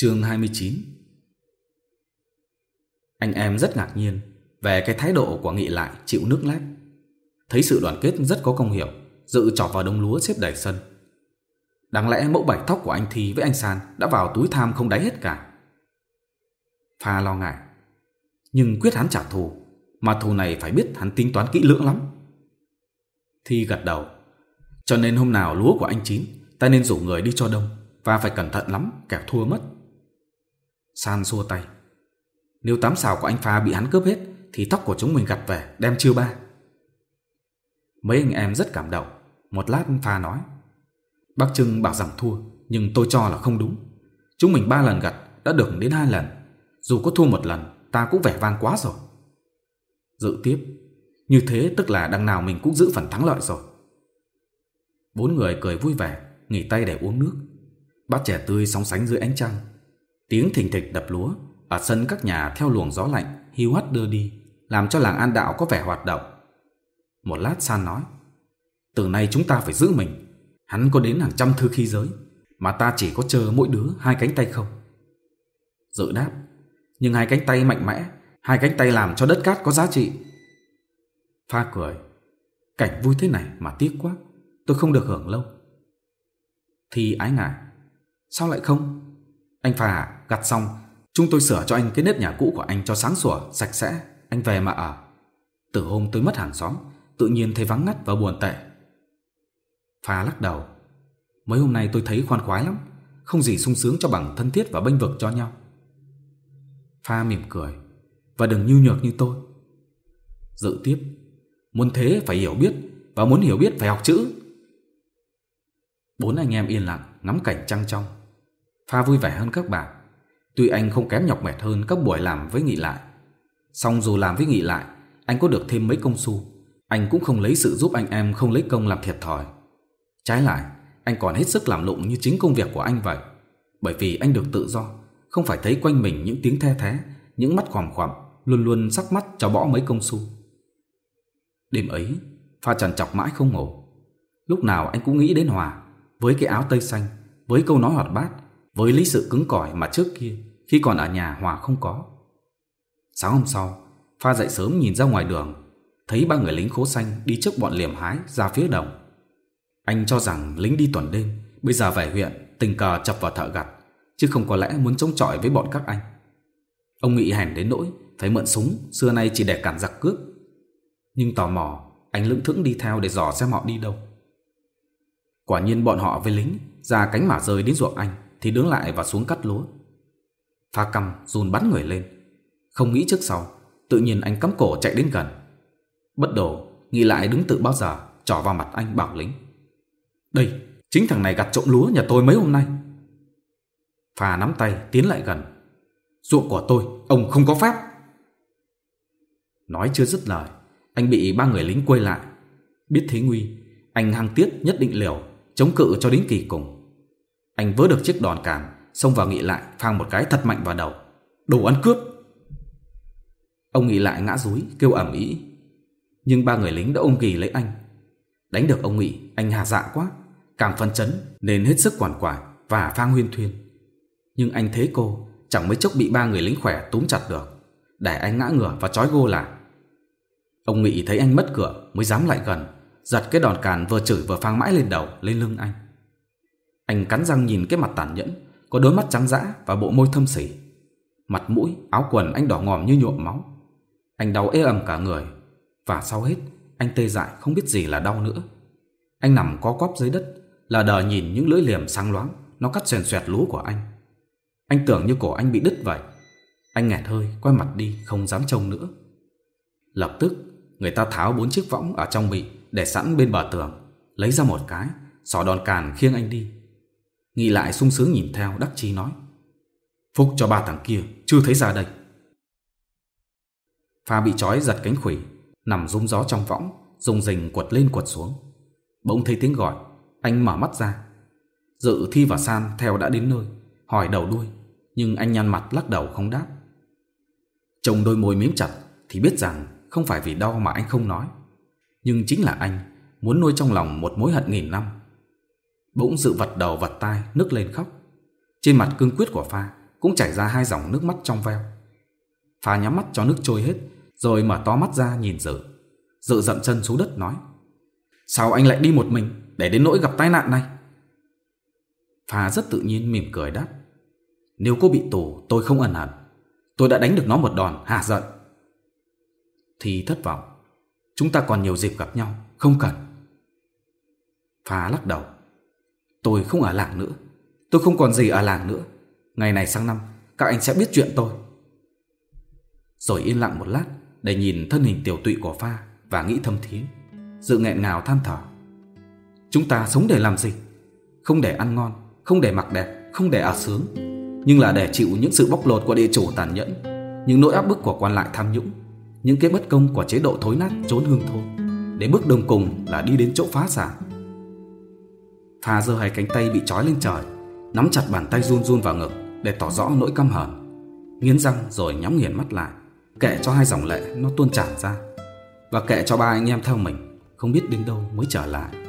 chương 29 Anh em rất ngạc nhiên về cái thái độ của Nghị lại chịu nước lát. Thấy sự đoàn kết rất có công hiệu dự trọc vào đống lúa xếp đầy sân. Đáng lẽ mẫu bảy tóc của anh Thi với anh San đã vào túi tham không đáy hết cả. Pha lo ngại, nhưng quyết hắn trả thù, mà thù này phải biết hắn tính toán kỹ lưỡng lắm. Thi gật đầu, cho nên hôm nào lúa của anh chín, ta nên rủ người đi cho đông và phải cẩn thận lắm, kẻo thua mất. San xua tay. Nếu tám xào của anh Pha bị hắn cướp hết thì tóc của chúng mình gặt về đem chiêu ba. Mấy anh em rất cảm động. Một lát Pha nói. Bác Trưng bảo rằng thua nhưng tôi cho là không đúng. Chúng mình ba lần gặt đã được đến hai lần. Dù có thua một lần ta cũng vẻ vang quá rồi. Dự tiếp. Như thế tức là đằng nào mình cũng giữ phần thắng lợi rồi. Bốn người cười vui vẻ, nghỉ tay để uống nước. Bát chè tươi sóng sánh dưới ánh trăng Tiếng thình thịch đập lúa ở sân các nhà theo luồng gió lạnh hiu hắt đưa đi, làm cho làng An Đạo có vẻ hoạt động. Một lát San nói, từ nay chúng ta phải giữ mình, hắn có đến hàng trăm thư khi giới, mà ta chỉ có chờ mỗi đứa hai cánh tay không. Dự đáp, nhưng hai cánh tay mạnh mẽ, hai cánh tay làm cho đất cát có giá trị. Pha cười, cảnh vui thế này mà tiếc quá, tôi không được hưởng lâu. Thì ái ngại, sao lại không? Anh Phà, gặt xong, chúng tôi sửa cho anh cái nếp nhà cũ của anh cho sáng sủa, sạch sẽ, anh về mà ở. Từ hôm tôi mất hàng xóm, tự nhiên thấy vắng ngắt và buồn tệ. Phà lắc đầu. Mấy hôm nay tôi thấy khoan khoái lắm, không gì sung sướng cho bằng thân thiết và bênh vực cho nhau. Pha mỉm cười Và đừng nhu nhược như tôi Dự tiếp Muốn thế phải hiểu biết Và muốn hiểu biết phải học chữ Bốn anh em yên lặng ngắm cảnh trăng trong pha vui vẻ hơn các bạn. Tuy anh không kém nhọc mệt hơn các buổi làm với nghỉ Lại. Song dù làm với nghỉ Lại, anh có được thêm mấy công xu, anh cũng không lấy sự giúp anh em không lấy công làm thiệt thòi. Trái lại, anh còn hết sức làm lụng như chính công việc của anh vậy. Bởi vì anh được tự do, không phải thấy quanh mình những tiếng the thế, những mắt khoằm khoằm, luôn luôn sắc mắt cho bỏ mấy công xu. Đêm ấy, pha trằn chọc mãi không ngủ. Lúc nào anh cũng nghĩ đến Hòa, với cái áo tây xanh, với câu nói hoạt bát, với lý sự cứng cỏi mà trước kia khi còn ở nhà Hòa không có. Sáng hôm sau, Pha dậy sớm nhìn ra ngoài đường, thấy ba người lính khố xanh đi trước bọn liềm hái ra phía đồng. Anh cho rằng lính đi tuần đêm, bây giờ về huyện, tình cờ chập vào thợ gặt, chứ không có lẽ muốn chống chọi với bọn các anh. Ông nghĩ hèn đến nỗi, phải mượn súng, xưa nay chỉ để cản giặc cướp. Nhưng tò mò, anh lững thững đi theo để dò xem họ đi đâu. Quả nhiên bọn họ với lính ra cánh mả rơi đến ruộng anh thì đứng lại và xuống cắt lúa. Pha cầm run bắn người lên. Không nghĩ trước sau, tự nhiên anh cắm cổ chạy đến gần. Bất đồ, nghĩ lại đứng tự bao giờ, trỏ vào mặt anh bảo lính. Đây, chính thằng này gặt trộm lúa nhà tôi mấy hôm nay. Pha nắm tay tiến lại gần. Ruộng của tôi, ông không có phép. Nói chưa dứt lời, anh bị ba người lính quay lại. Biết thế nguy, anh hăng tiếc nhất định liều, chống cự cho đến kỳ cùng. Anh vỡ được chiếc đòn cản, xông vào nghị lại, phang một cái thật mạnh vào đầu. Đồ ăn cướp! Ông nghị lại ngã rúi, kêu ẩm ý. Nhưng ba người lính đã ôm kỳ lấy anh. Đánh được ông nghị, anh hà dạ quá, càng phân chấn nên hết sức quản quả và phang huyên thuyên. Nhưng anh thế cô, chẳng mấy chốc bị ba người lính khỏe túm chặt được, để anh ngã ngửa và trói gô lại. Ông Nghị thấy anh mất cửa mới dám lại gần, giật cái đòn càn vừa chửi vừa phang mãi lên đầu, lên lưng anh. Anh cắn răng nhìn cái mặt tàn nhẫn, có đôi mắt trắng dã và bộ môi thâm sỉ. Mặt mũi, áo quần anh đỏ ngòm như nhuộm máu. Anh đau ê ẩm cả người. Và sau hết, anh tê dại không biết gì là đau nữa. Anh nằm co cóp dưới đất, là đờ nhìn những lưỡi liềm sáng loáng, nó cắt xoèn xoẹt lúa của anh. Anh tưởng như cổ anh bị đứt vậy. Anh nghẹt hơi, quay mặt đi, không dám trông nữa. Lập tức, người ta tháo bốn chiếc võng ở trong bị để sẵn bên bờ tường, lấy ra một cái, sò đòn càn khiêng anh đi. Nghĩ lại sung sướng nhìn theo đắc chi nói. Phúc cho ba thằng kia, chưa thấy ra đây. Pha bị trói giật cánh khủy, nằm rung gió trong võng, dùng rình quật lên quật xuống. Bỗng thấy tiếng gọi, anh mở mắt ra. Dự thi và san theo đã đến nơi, hỏi đầu đuôi, nhưng anh nhăn mặt lắc đầu không đáp. Chồng đôi môi miếm chặt thì biết rằng không phải vì đau mà anh không nói. Nhưng chính là anh muốn nuôi trong lòng một mối hận nghìn năm bỗng dự vật đầu vật tai nức lên khóc. Trên mặt cương quyết của Pha cũng chảy ra hai dòng nước mắt trong veo. Pha nhắm mắt cho nước trôi hết, rồi mở to mắt ra nhìn Dự. Dự dậm chân xuống đất nói, Sao anh lại đi một mình để đến nỗi gặp tai nạn này? Pha rất tự nhiên mỉm cười đáp, Nếu cô bị tù tôi không ẩn hận, tôi đã đánh được nó một đòn hạ giận. Thì thất vọng, chúng ta còn nhiều dịp gặp nhau, không cần. Pha lắc đầu, Tôi không ở làng nữa. Tôi không còn gì ở làng nữa. Ngày này sang năm, Các anh sẽ biết chuyện tôi. Rồi yên lặng một lát, Để nhìn thân hình tiểu tụy của pha Và nghĩ thâm thí Dự nghẹn ngào than thở. Chúng ta sống để làm gì? Không để ăn ngon, Không để mặc đẹp, Không để ở sướng, Nhưng là để chịu những sự bóc lột của địa chủ tàn nhẫn, Những nỗi áp bức của quan lại tham nhũng, Những cái bất công của chế độ thối nát, trốn hương thôn Đến bước đồng cùng là đi đến chỗ phá sản. Pha giơ hai cánh tay bị trói lên trời, Nắm chặt bàn tay run run vào ngực Để tỏ rõ nỗi căm hờn. Nghiến răng rồi nhắm nghiền mắt lại, Kệ cho hai dòng lệ nó tuôn tràn ra. Và kệ cho ba anh em theo mình, Không biết đến đâu mới trở lại.